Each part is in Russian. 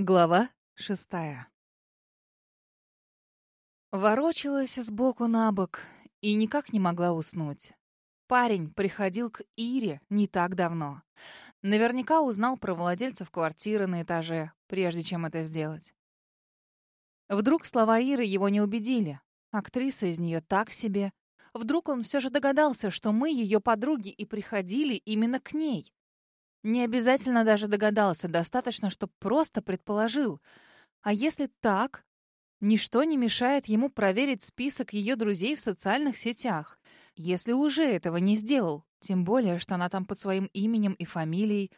Глава шестая. Ворочалась сбоку на бок и никак не могла уснуть. Парень приходил к Ире не так давно. Наверняка узнал про владельцев квартиры на этаже, прежде чем это сделать. Вдруг слова Иры его не убедили. Актриса из нее так себе. Вдруг он все же догадался, что мы ее подруги и приходили именно к ней. Не обязательно даже догадался, достаточно, что просто предположил. А если так, ничто не мешает ему проверить список ее друзей в социальных сетях. Если уже этого не сделал, тем более, что она там под своим именем и фамилией.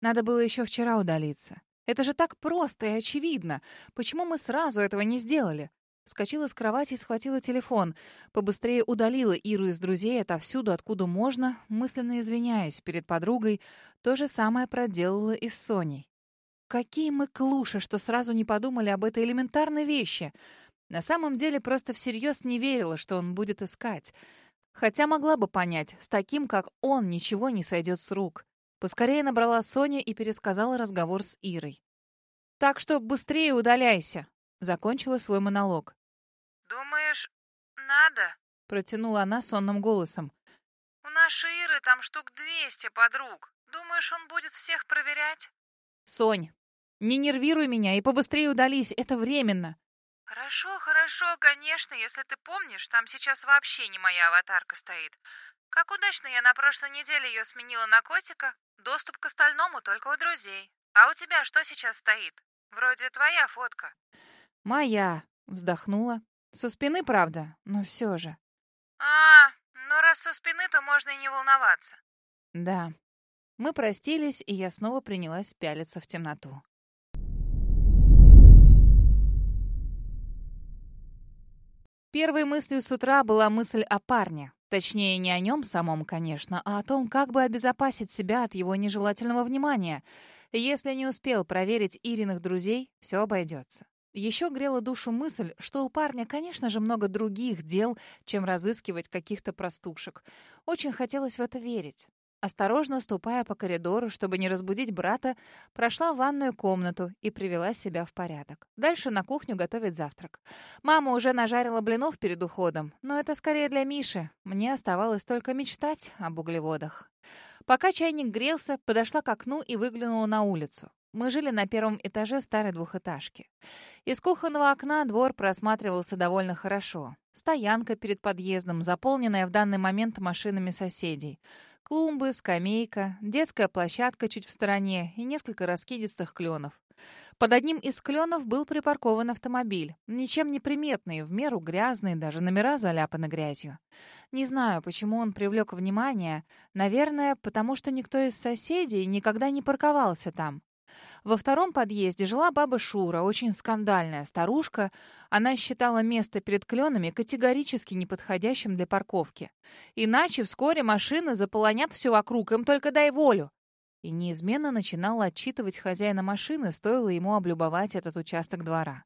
Надо было еще вчера удалиться. Это же так просто и очевидно. Почему мы сразу этого не сделали? Вскочила с кровати и схватила телефон. Побыстрее удалила Иру из друзей отовсюду, откуда можно, мысленно извиняясь перед подругой. То же самое проделала и с Соней. Какие мы клуши, что сразу не подумали об этой элементарной вещи. На самом деле просто всерьез не верила, что он будет искать. Хотя могла бы понять, с таким, как он, ничего не сойдет с рук. Поскорее набрала Соня и пересказала разговор с Ирой. «Так что быстрее удаляйся», Закончила свой монолог. «Думаешь, надо?» Протянула она сонным голосом. «У нашей Иры там штук двести подруг. Думаешь, он будет всех проверять?» «Сонь, не нервируй меня и побыстрее удались, это временно». «Хорошо, хорошо, конечно, если ты помнишь, там сейчас вообще не моя аватарка стоит. Как удачно я на прошлой неделе ее сменила на котика. Доступ к остальному только у друзей. А у тебя что сейчас стоит? Вроде твоя фотка». «Моя», — вздохнула. «Со спины, правда, но все же». «А, ну раз со спины, то можно и не волноваться». «Да». Мы простились, и я снова принялась пялиться в темноту. Первой мыслью с утра была мысль о парне. Точнее, не о нем самом, конечно, а о том, как бы обезопасить себя от его нежелательного внимания. Если не успел проверить Ириных друзей, все обойдется. Еще грела душу мысль, что у парня, конечно же, много других дел, чем разыскивать каких-то простушек. Очень хотелось в это верить. Осторожно ступая по коридору, чтобы не разбудить брата, прошла в ванную комнату и привела себя в порядок. Дальше на кухню готовить завтрак. Мама уже нажарила блинов перед уходом, но это скорее для Миши. Мне оставалось только мечтать об углеводах. Пока чайник грелся, подошла к окну и выглянула на улицу. Мы жили на первом этаже старой двухэтажки. Из кухонного окна двор просматривался довольно хорошо. Стоянка перед подъездом, заполненная в данный момент машинами соседей. Клумбы, скамейка, детская площадка чуть в стороне и несколько раскидистых кленов. Под одним из кленов был припаркован автомобиль. Ничем не приметный, в меру грязный, даже номера заляпаны грязью. Не знаю, почему он привлек внимание. Наверное, потому что никто из соседей никогда не парковался там. Во втором подъезде жила баба Шура, очень скандальная старушка. Она считала место перед кленами категорически неподходящим для парковки. Иначе вскоре машины заполонят все вокруг, им только дай волю. И неизменно начинала отчитывать хозяина машины, стоило ему облюбовать этот участок двора.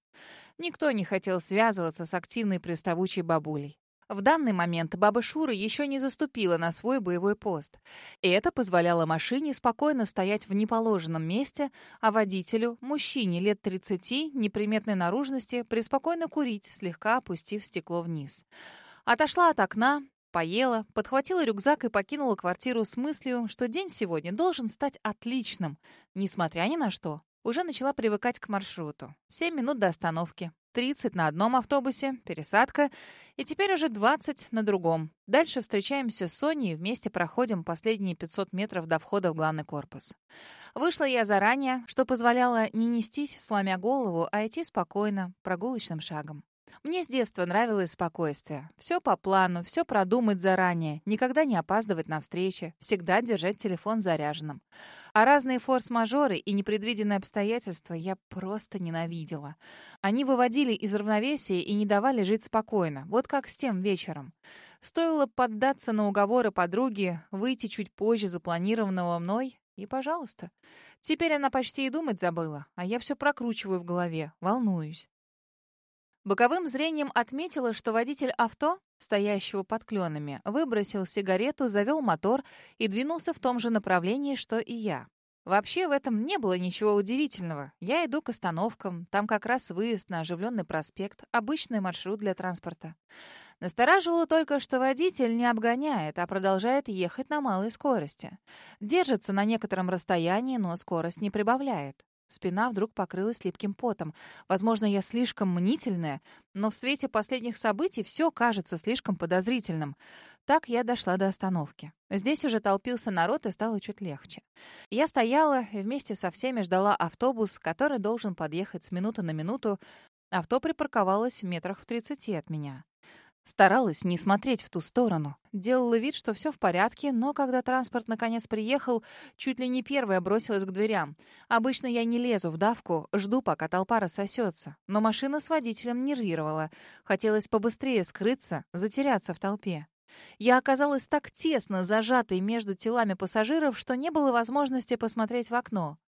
Никто не хотел связываться с активной приставучей бабулей. В данный момент баба Шура еще не заступила на свой боевой пост. И это позволяло машине спокойно стоять в неположенном месте, а водителю, мужчине лет 30, неприметной наружности, преспокойно курить, слегка опустив стекло вниз. Отошла от окна, поела, подхватила рюкзак и покинула квартиру с мыслью, что день сегодня должен стать отличным, несмотря ни на что. Уже начала привыкать к маршруту. Семь минут до остановки. 30 на одном автобусе, пересадка, и теперь уже 20 на другом. Дальше встречаемся с Соней и вместе проходим последние 500 метров до входа в главный корпус. Вышла я заранее, что позволяло не нестись, сломя голову, а идти спокойно, прогулочным шагом. Мне с детства нравилось спокойствие. Все по плану, все продумать заранее, никогда не опаздывать на встречи, всегда держать телефон заряженным. А разные форс-мажоры и непредвиденные обстоятельства я просто ненавидела. Они выводили из равновесия и не давали жить спокойно, вот как с тем вечером. Стоило поддаться на уговоры подруги, выйти чуть позже запланированного мной, и пожалуйста. Теперь она почти и думать забыла, а я все прокручиваю в голове, волнуюсь. Боковым зрением отметила, что водитель авто, стоящего под кленами, выбросил сигарету, завел мотор и двинулся в том же направлении, что и я. Вообще в этом не было ничего удивительного. Я иду к остановкам, там как раз выезд на оживленный проспект, обычный маршрут для транспорта. Настораживало только, что водитель не обгоняет, а продолжает ехать на малой скорости. Держится на некотором расстоянии, но скорость не прибавляет. Спина вдруг покрылась липким потом. Возможно, я слишком мнительная, но в свете последних событий все кажется слишком подозрительным. Так я дошла до остановки. Здесь уже толпился народ и стало чуть легче. Я стояла и вместе со всеми ждала автобус, который должен подъехать с минуты на минуту. Авто припарковалось в метрах в тридцати от меня. Старалась не смотреть в ту сторону. Делала вид, что все в порядке, но когда транспорт наконец приехал, чуть ли не первая бросилась к дверям. Обычно я не лезу в давку, жду, пока толпа рассосется. Но машина с водителем нервировала. Хотелось побыстрее скрыться, затеряться в толпе. Я оказалась так тесно зажатой между телами пассажиров, что не было возможности посмотреть в окно.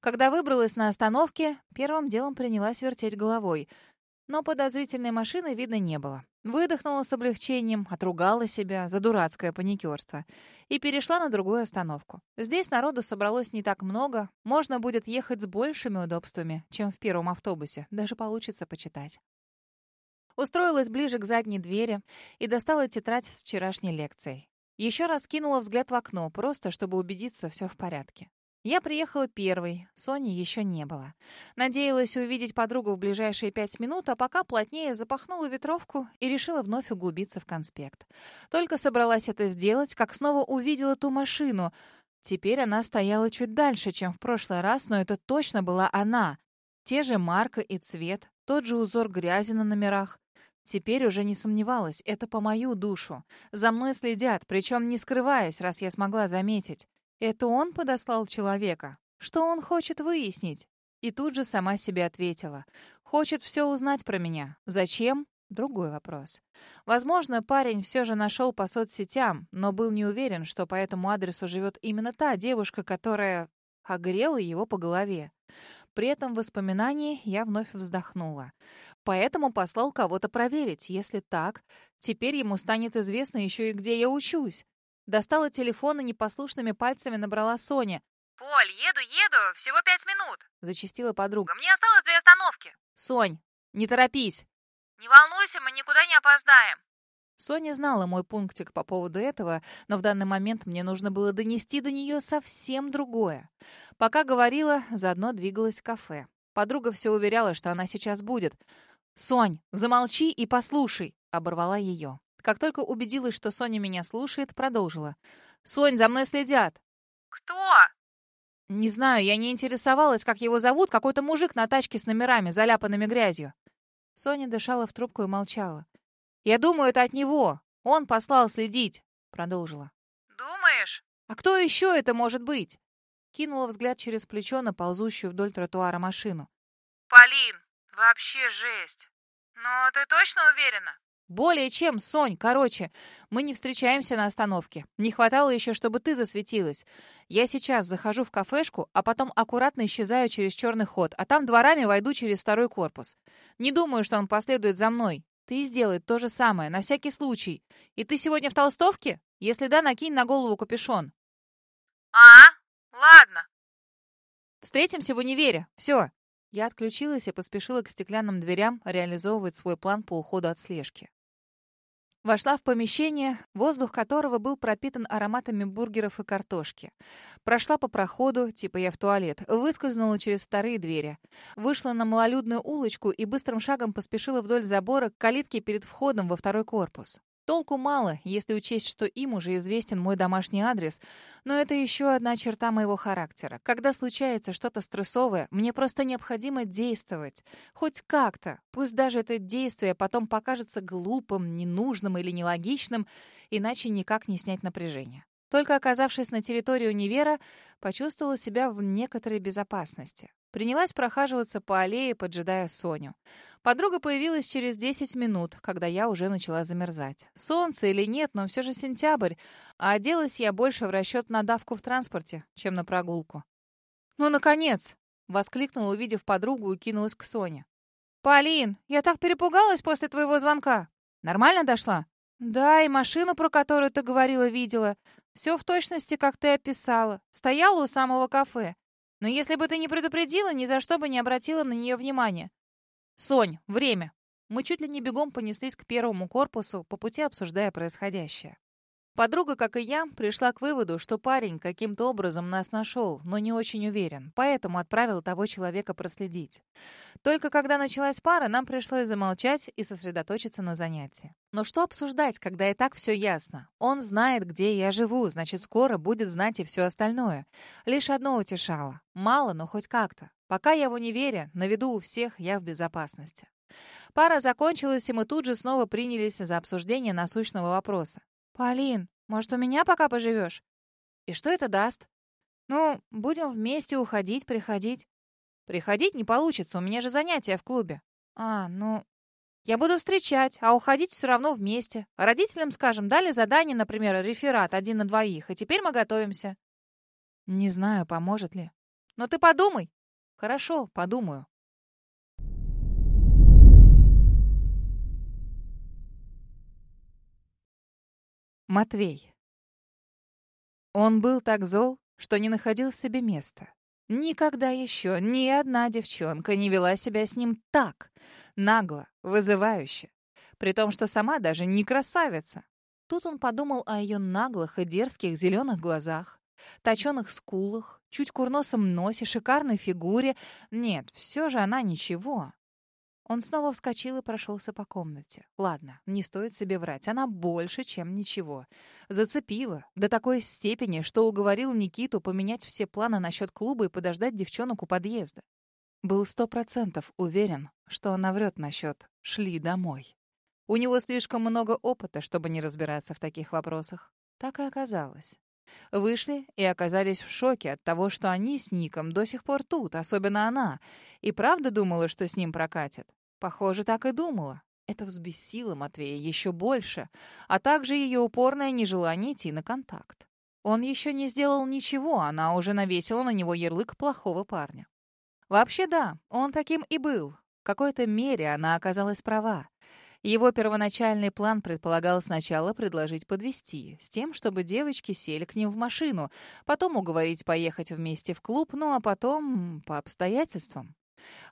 Когда выбралась на остановке, первым делом принялась вертеть головой. Но подозрительной машины видно не было. Выдохнула с облегчением, отругала себя за дурацкое паникерство и перешла на другую остановку. Здесь народу собралось не так много, можно будет ехать с большими удобствами, чем в первом автобусе, даже получится почитать. Устроилась ближе к задней двери и достала тетрадь с вчерашней лекцией. Еще раз кинула взгляд в окно, просто чтобы убедиться, все в порядке. Я приехала первой, Сони еще не было. Надеялась увидеть подругу в ближайшие пять минут, а пока плотнее запахнула ветровку и решила вновь углубиться в конспект. Только собралась это сделать, как снова увидела ту машину. Теперь она стояла чуть дальше, чем в прошлый раз, но это точно была она. Те же марка и цвет, тот же узор грязи на номерах. Теперь уже не сомневалась, это по мою душу. За мной следят, причем не скрываясь, раз я смогла заметить. Это он подослал человека? Что он хочет выяснить? И тут же сама себе ответила. Хочет все узнать про меня. Зачем? Другой вопрос. Возможно, парень все же нашел по соцсетям, но был не уверен, что по этому адресу живет именно та девушка, которая огрела его по голове. При этом воспоминании я вновь вздохнула поэтому послал кого-то проверить. Если так, теперь ему станет известно еще и где я учусь. Достала телефон и непослушными пальцами набрала Соня. «Поль, еду, еду, всего пять минут», — зачастила подруга. «Мне осталось две остановки». «Сонь, не торопись». «Не волнуйся, мы никуда не опоздаем». Соня знала мой пунктик по поводу этого, но в данный момент мне нужно было донести до нее совсем другое. Пока говорила, заодно двигалась в кафе. Подруга все уверяла, что она сейчас будет. «Сонь, замолчи и послушай!» — оборвала ее. Как только убедилась, что Соня меня слушает, продолжила. «Сонь, за мной следят!» «Кто?» «Не знаю, я не интересовалась, как его зовут. Какой-то мужик на тачке с номерами, заляпанными грязью». Соня дышала в трубку и молчала. «Я думаю, это от него. Он послал следить», — продолжила. «Думаешь?» «А кто еще это может быть?» Кинула взгляд через плечо на ползущую вдоль тротуара машину. «Полин, Вообще жесть. Но ты точно уверена? Более чем, Сонь. Короче, мы не встречаемся на остановке. Не хватало еще, чтобы ты засветилась. Я сейчас захожу в кафешку, а потом аккуратно исчезаю через черный ход, а там дворами войду через второй корпус. Не думаю, что он последует за мной. Ты сделай то же самое, на всякий случай. И ты сегодня в толстовке? Если да, накинь на голову капюшон. А, ладно. Встретимся в универе. Все. Я отключилась и поспешила к стеклянным дверям реализовывать свой план по уходу от слежки. Вошла в помещение, воздух которого был пропитан ароматами бургеров и картошки. Прошла по проходу, типа я в туалет, выскользнула через вторые двери. Вышла на малолюдную улочку и быстрым шагом поспешила вдоль забора к калитке перед входом во второй корпус. Толку мало, если учесть, что им уже известен мой домашний адрес, но это еще одна черта моего характера. Когда случается что-то стрессовое, мне просто необходимо действовать. Хоть как-то. Пусть даже это действие потом покажется глупым, ненужным или нелогичным, иначе никак не снять напряжение. Только оказавшись на территории универа, почувствовала себя в некоторой безопасности. Принялась прохаживаться по аллее, поджидая Соню. Подруга появилась через 10 минут, когда я уже начала замерзать. Солнце или нет, но все же сентябрь, а оделась я больше в расчет на давку в транспорте, чем на прогулку. «Ну, наконец!» — воскликнула, увидев подругу, и кинулась к Соне. «Полин, я так перепугалась после твоего звонка. Нормально дошла?» «Да, и машину, про которую ты говорила, видела. Все в точности, как ты описала. Стояла у самого кафе. Но если бы ты не предупредила, ни за что бы не обратила на нее внимания. Сонь, время. Мы чуть ли не бегом понеслись к первому корпусу, по пути обсуждая происходящее. Подруга, как и я, пришла к выводу, что парень каким-то образом нас нашел, но не очень уверен, поэтому отправил того человека проследить. Только когда началась пара, нам пришлось замолчать и сосредоточиться на занятии. Но что обсуждать, когда и так все ясно? Он знает, где я живу, значит, скоро будет знать и все остальное. Лишь одно утешало. Мало, но хоть как-то. Пока я в универе, на виду у всех, я в безопасности. Пара закончилась, и мы тут же снова принялись за обсуждение насущного вопроса. «Полин, может, у меня пока поживешь?» «И что это даст?» «Ну, будем вместе уходить, приходить». «Приходить не получится, у меня же занятия в клубе». «А, ну, я буду встречать, а уходить все равно вместе. Родителям, скажем, дали задание, например, реферат один на двоих, и теперь мы готовимся. Не знаю, поможет ли. Но ты подумай. Хорошо, подумаю. Матвей. Он был так зол, что не находил себе места. Никогда еще ни одна девчонка не вела себя с ним так, нагло, вызывающе. При том, что сама даже не красавица. Тут он подумал о ее наглых и дерзких зеленых глазах, точеных скулах, чуть курносом носе, шикарной фигуре. Нет, все же она ничего. Он снова вскочил и прошелся по комнате. Ладно, не стоит себе врать, она больше, чем ничего. Зацепила до такой степени, что уговорил Никиту поменять все планы насчет клуба и подождать девчонок у подъезда. Был сто процентов уверен, что она врет насчет «шли домой». У него слишком много опыта, чтобы не разбираться в таких вопросах. Так и оказалось. Вышли и оказались в шоке от того, что они с Ником до сих пор тут, особенно она, и правда думала, что с ним прокатит. Похоже, так и думала. Это взбесило Матвея еще больше, а также ее упорное нежелание идти на контакт. Он еще не сделал ничего, она уже навесила на него ярлык плохого парня. Вообще да, он таким и был. В какой-то мере она оказалась права. Его первоначальный план предполагал сначала предложить подвести, с тем, чтобы девочки сели к ним в машину, потом уговорить поехать вместе в клуб, ну а потом по обстоятельствам.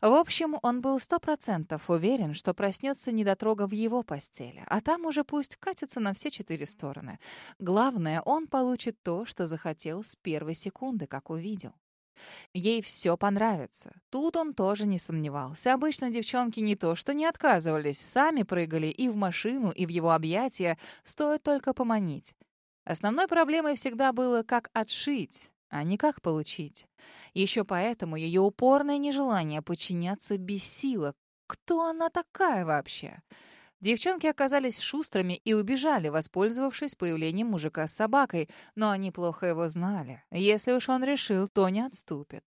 В общем, он был сто процентов уверен, что проснется недотрога в его постели, а там уже пусть катится на все четыре стороны. Главное, он получит то, что захотел с первой секунды, как увидел. Ей все понравится. Тут он тоже не сомневался. Обычно девчонки не то что не отказывались, сами прыгали и в машину, и в его объятия, стоит только поманить. Основной проблемой всегда было, как отшить, а не как получить. Еще поэтому ее упорное нежелание подчиняться бесило. Кто она такая вообще? Девчонки оказались шустрыми и убежали, воспользовавшись появлением мужика с собакой, но они плохо его знали. Если уж он решил, то не отступит.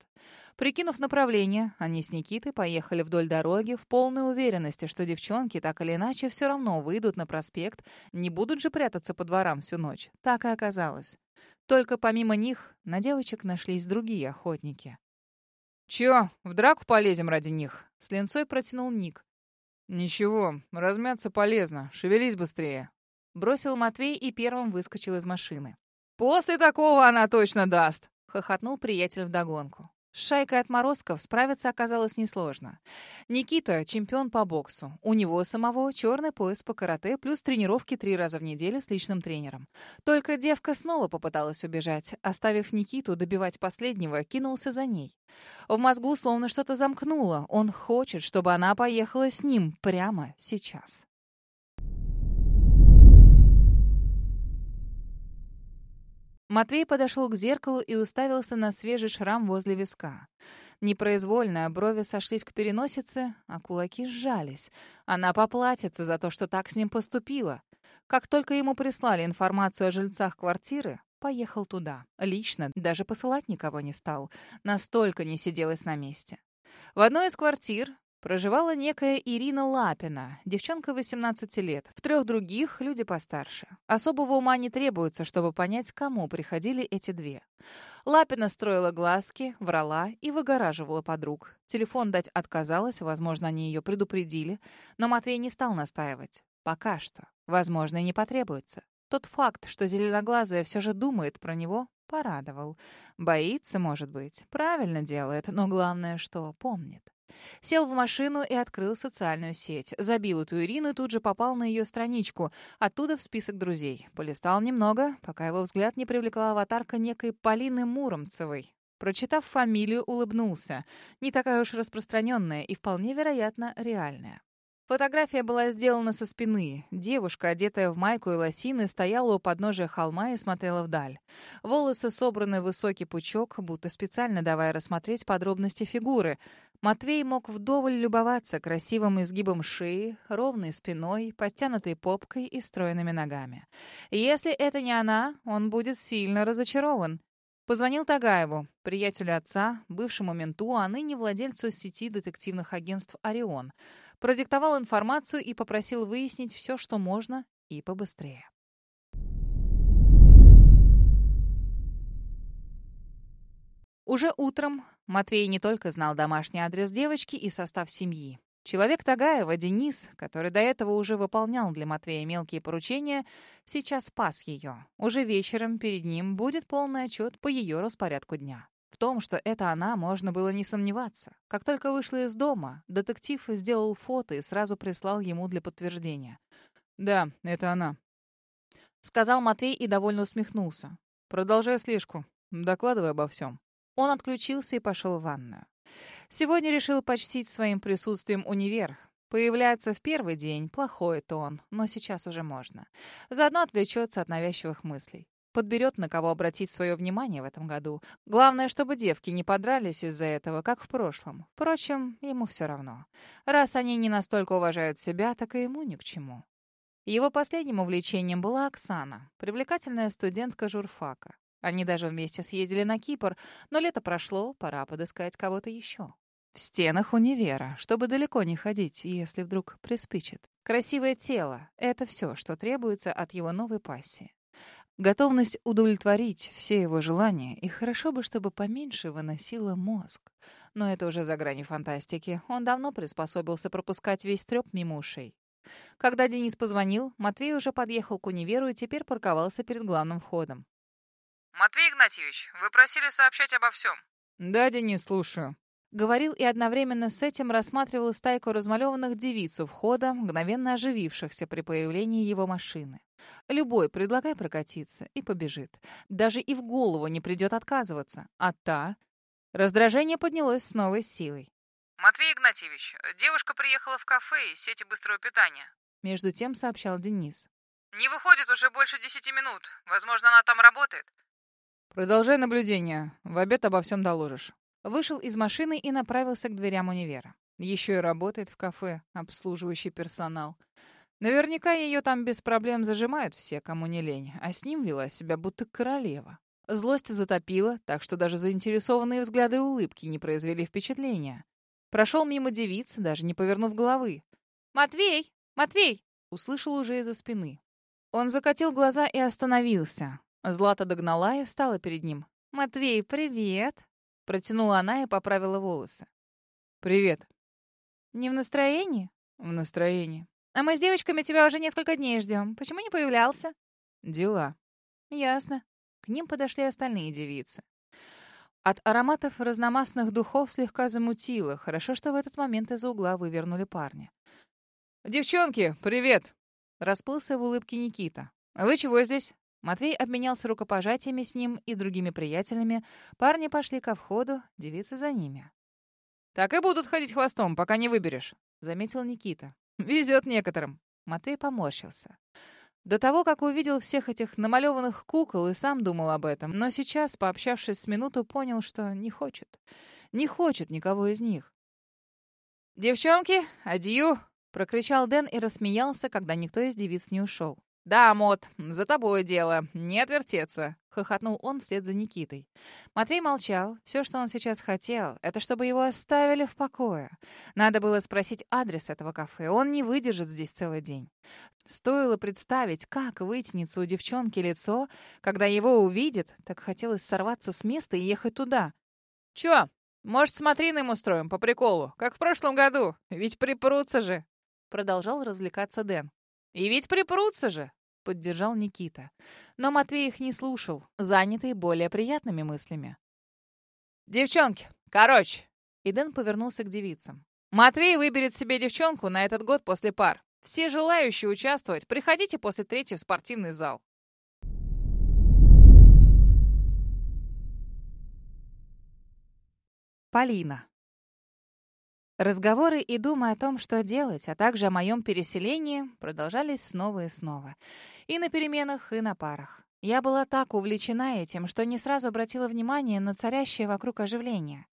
Прикинув направление, они с Никитой поехали вдоль дороги в полной уверенности, что девчонки так или иначе все равно выйдут на проспект, не будут же прятаться по дворам всю ночь. Так и оказалось. Только помимо них на девочек нашлись другие охотники. «Чё, в драку полезем ради них?» — с ленцой протянул Ник. «Ничего, размяться полезно. Шевелись быстрее». Бросил Матвей и первым выскочил из машины. «После такого она точно даст!» — хохотнул приятель вдогонку. С шайкой отморозков справиться оказалось несложно. Никита — чемпион по боксу. У него самого черный пояс по карате плюс тренировки три раза в неделю с личным тренером. Только девка снова попыталась убежать. Оставив Никиту добивать последнего, кинулся за ней. В мозгу словно что-то замкнуло. Он хочет, чтобы она поехала с ним прямо сейчас. Матвей подошел к зеркалу и уставился на свежий шрам возле виска. Непроизвольно брови сошлись к переносице, а кулаки сжались. Она поплатится за то, что так с ним поступила. Как только ему прислали информацию о жильцах квартиры, поехал туда. Лично, даже посылать никого не стал. Настолько не сиделось на месте. В одной из квартир Проживала некая Ирина Лапина, девчонка 18 лет. В трех других люди постарше. Особого ума не требуется, чтобы понять, кому приходили эти две. Лапина строила глазки, врала и выгораживала подруг. Телефон дать отказалась, возможно, они ее предупредили. Но Матвей не стал настаивать. Пока что. Возможно, и не потребуется. Тот факт, что зеленоглазая все же думает про него, Порадовал. Боится, может быть. Правильно делает, но главное, что помнит. Сел в машину и открыл социальную сеть. Забил эту Ирину и тут же попал на ее страничку. Оттуда в список друзей. Полистал немного, пока его взгляд не привлекла аватарка некой Полины Муромцевой. Прочитав фамилию, улыбнулся. Не такая уж распространенная и вполне вероятно реальная. Фотография была сделана со спины. Девушка, одетая в майку и лосины, стояла у подножия холма и смотрела вдаль. Волосы собраны в высокий пучок, будто специально давая рассмотреть подробности фигуры. Матвей мог вдоволь любоваться красивым изгибом шеи, ровной спиной, подтянутой попкой и стройными ногами. Если это не она, он будет сильно разочарован. Позвонил Тагаеву, приятелю отца, бывшему менту, а ныне владельцу сети детективных агентств «Орион» продиктовал информацию и попросил выяснить все, что можно, и побыстрее. Уже утром Матвей не только знал домашний адрес девочки и состав семьи. Человек Тагаева, Денис, который до этого уже выполнял для Матвея мелкие поручения, сейчас спас ее. Уже вечером перед ним будет полный отчет по ее распорядку дня том, что это она, можно было не сомневаться. Как только вышла из дома, детектив сделал фото и сразу прислал ему для подтверждения. «Да, это она», — сказал Матвей и довольно усмехнулся. «Продолжай слежку. Докладывай обо всем». Он отключился и пошел в ванную. Сегодня решил почтить своим присутствием универ. Появляться в первый день — плохой тон, но сейчас уже можно. Заодно отвлечется от навязчивых мыслей подберет, на кого обратить свое внимание в этом году. Главное, чтобы девки не подрались из-за этого, как в прошлом. Впрочем, ему все равно. Раз они не настолько уважают себя, так и ему ни к чему. Его последним увлечением была Оксана, привлекательная студентка журфака. Они даже вместе съездили на Кипр, но лето прошло, пора подыскать кого-то еще. В стенах универа, чтобы далеко не ходить, если вдруг приспичит. Красивое тело — это все, что требуется от его новой пассии. Готовность удовлетворить все его желания, и хорошо бы, чтобы поменьше выносило мозг. Но это уже за гранью фантастики. Он давно приспособился пропускать весь трёп мимо ушей. Когда Денис позвонил, Матвей уже подъехал к универу и теперь парковался перед главным входом. «Матвей Игнатьевич, вы просили сообщать обо всем». «Да, Денис, слушаю». Говорил и одновременно с этим рассматривал стайку размалеванных девиц у входа, мгновенно оживившихся при появлении его машины. Любой предлагай прокатиться, и побежит. Даже и в голову не придет отказываться. А та... Раздражение поднялось с новой силой. «Матвей Игнатьевич, девушка приехала в кафе из сети быстрого питания». Между тем сообщал Денис. «Не выходит уже больше десяти минут. Возможно, она там работает». «Продолжай наблюдение. В обед обо всем доложишь». Вышел из машины и направился к дверям универа. Еще и работает в кафе, обслуживающий персонал. Наверняка ее там без проблем зажимают все, кому не лень, а с ним вела себя будто королева. Злость затопила, так что даже заинтересованные взгляды и улыбки не произвели впечатления. Прошел мимо девицы, даже не повернув головы. «Матвей! Матвей!» — услышал уже из-за спины. Он закатил глаза и остановился. Злата догнала и встала перед ним. «Матвей, привет!» Протянула она и поправила волосы. «Привет». «Не в настроении?» «В настроении». «А мы с девочками тебя уже несколько дней ждем. Почему не появлялся?» «Дела». «Ясно». К ним подошли остальные девицы. От ароматов разномастных духов слегка замутило. Хорошо, что в этот момент из-за угла вывернули парня. «Девчонки, привет!» Расплылся в улыбке Никита. «А вы чего здесь?» Матвей обменялся рукопожатиями с ним и другими приятелями. Парни пошли ко входу, девицы за ними. «Так и будут ходить хвостом, пока не выберешь», — заметил Никита. «Везет некоторым». Матвей поморщился. До того, как увидел всех этих намалеванных кукол, и сам думал об этом, но сейчас, пообщавшись с минуту, понял, что не хочет. Не хочет никого из них. «Девчонки, адью!» — прокричал Дэн и рассмеялся, когда никто из девиц не ушел. «Да, Мот, за тобой дело. Не отвертеться», — хохотнул он вслед за Никитой. Матвей молчал. Все, что он сейчас хотел, это чтобы его оставили в покое. Надо было спросить адрес этого кафе. Он не выдержит здесь целый день. Стоило представить, как вытянется у девчонки лицо, когда его увидит, так хотелось сорваться с места и ехать туда. «Чё, может, смотриным устроим по приколу, как в прошлом году? Ведь припрутся же!» Продолжал развлекаться Дэн. «И ведь припрутся же!» — поддержал Никита. Но Матвей их не слушал, занятый более приятными мыслями. «Девчонки, короче!» И Дэн повернулся к девицам. «Матвей выберет себе девчонку на этот год после пар. Все желающие участвовать, приходите после третьей в спортивный зал». Полина. Разговоры и думы о том, что делать, а также о моем переселении, продолжались снова и снова. И на переменах, и на парах. Я была так увлечена этим, что не сразу обратила внимание на царящее вокруг оживление.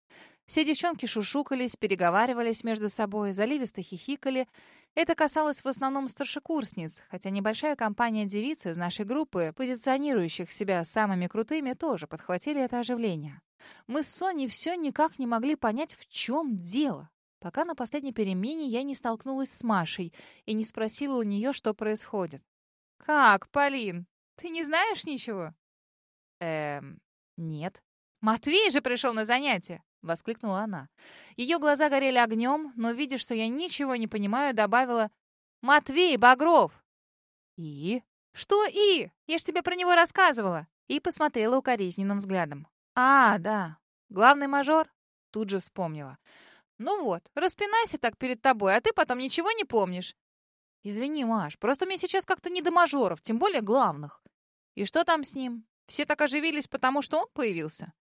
Все девчонки шушукались, переговаривались между собой, заливисто хихикали. Это касалось в основном старшекурсниц, хотя небольшая компания девиц из нашей группы, позиционирующих себя самыми крутыми, тоже подхватили это оживление. Мы с Соней все никак не могли понять, в чем дело пока на последней перемене я не столкнулась с Машей и не спросила у нее, что происходит. «Как, Полин, ты не знаешь ничего?» «Эм, нет». «Матвей же пришел на занятие!» — воскликнула она. Ее глаза горели огнем, но, видя, что я ничего не понимаю, добавила «Матвей Багров!» «И?» «Что «и»? Я ж тебе про него рассказывала!» И посмотрела укоризненным взглядом. «А, да, главный мажор?» Тут же вспомнила. «Ну вот, распинайся так перед тобой, а ты потом ничего не помнишь». «Извини, Маш, просто мне сейчас как-то не до мажоров, тем более главных». «И что там с ним? Все так оживились, потому что он появился?»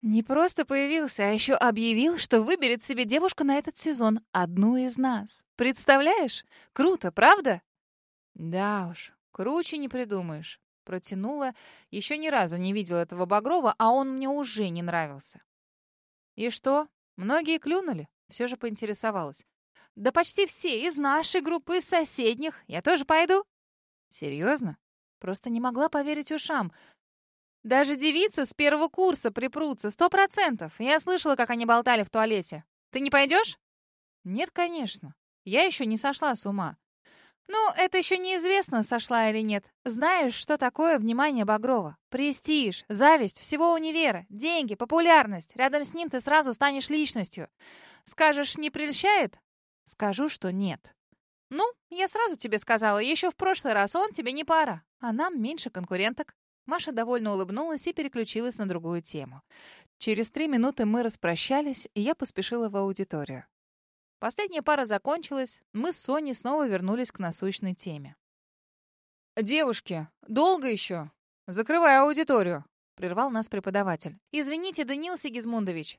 «Не просто появился, а еще объявил, что выберет себе девушку на этот сезон, одну из нас. Представляешь? Круто, правда?» «Да уж, круче не придумаешь». Протянула. Еще ни разу не видела этого Багрова, а он мне уже не нравился. «И что? Многие клюнули, все же поинтересовалась. Да почти все, из нашей группы, из соседних. Я тоже пойду. Серьезно? Просто не могла поверить ушам. Даже девицы с первого курса припрутся, сто процентов. Я слышала, как они болтали в туалете. Ты не пойдешь? Нет, конечно. Я еще не сошла с ума. Ну, это еще неизвестно, сошла или нет. Знаешь, что такое внимание Багрова? Престиж, зависть всего универа, деньги, популярность. Рядом с ним ты сразу станешь личностью. Скажешь, не прельщает? Скажу, что нет. Ну, я сразу тебе сказала, еще в прошлый раз он тебе не пара, а нам меньше конкуренток. Маша довольно улыбнулась и переключилась на другую тему. Через три минуты мы распрощались, и я поспешила в аудиторию. Последняя пара закончилась, мы с Соней снова вернулись к насущной теме. «Девушки, долго еще? Закрывай аудиторию», — прервал нас преподаватель. «Извините, Даниил Сигизмундович».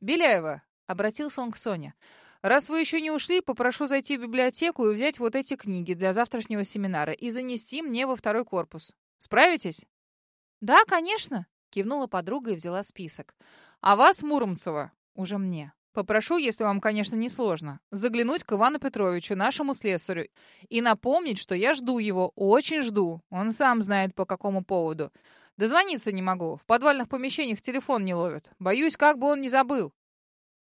«Беляева», — обратился он к Соне, — «раз вы еще не ушли, попрошу зайти в библиотеку и взять вот эти книги для завтрашнего семинара и занести мне во второй корпус. Справитесь?» «Да, конечно», — кивнула подруга и взяла список. «А вас, Муромцева, уже мне. Попрошу, если вам, конечно, не сложно, заглянуть к Ивану Петровичу, нашему слесарю, и напомнить, что я жду его, очень жду. Он сам знает, по какому поводу. Дозвониться не могу. В подвальных помещениях телефон не ловят. Боюсь, как бы он не забыл.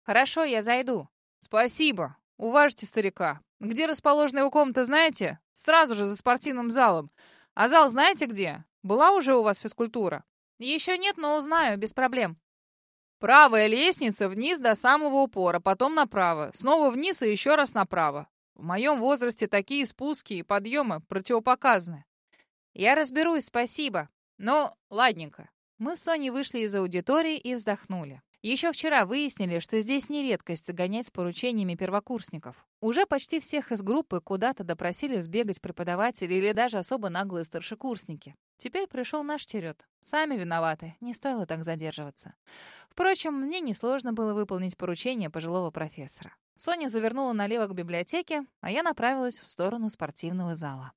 Хорошо, я зайду. Спасибо. Уважьте старика. Где расположена его комната, знаете? Сразу же за спортивным залом. А зал знаете где? Была уже у вас физкультура? Еще нет, но узнаю, без проблем. Правая лестница вниз до самого упора, потом направо. Снова вниз и еще раз направо. В моем возрасте такие спуски и подъемы противопоказаны. Я разберусь, спасибо. Но ладненько. Мы с Соней вышли из аудитории и вздохнули. Еще вчера выяснили, что здесь не редкость загонять с поручениями первокурсников. Уже почти всех из группы куда-то допросили сбегать преподаватели или даже особо наглые старшекурсники. Теперь пришел наш черед. Сами виноваты, не стоило так задерживаться. Впрочем, мне несложно было выполнить поручение пожилого профессора. Соня завернула налево к библиотеке, а я направилась в сторону спортивного зала.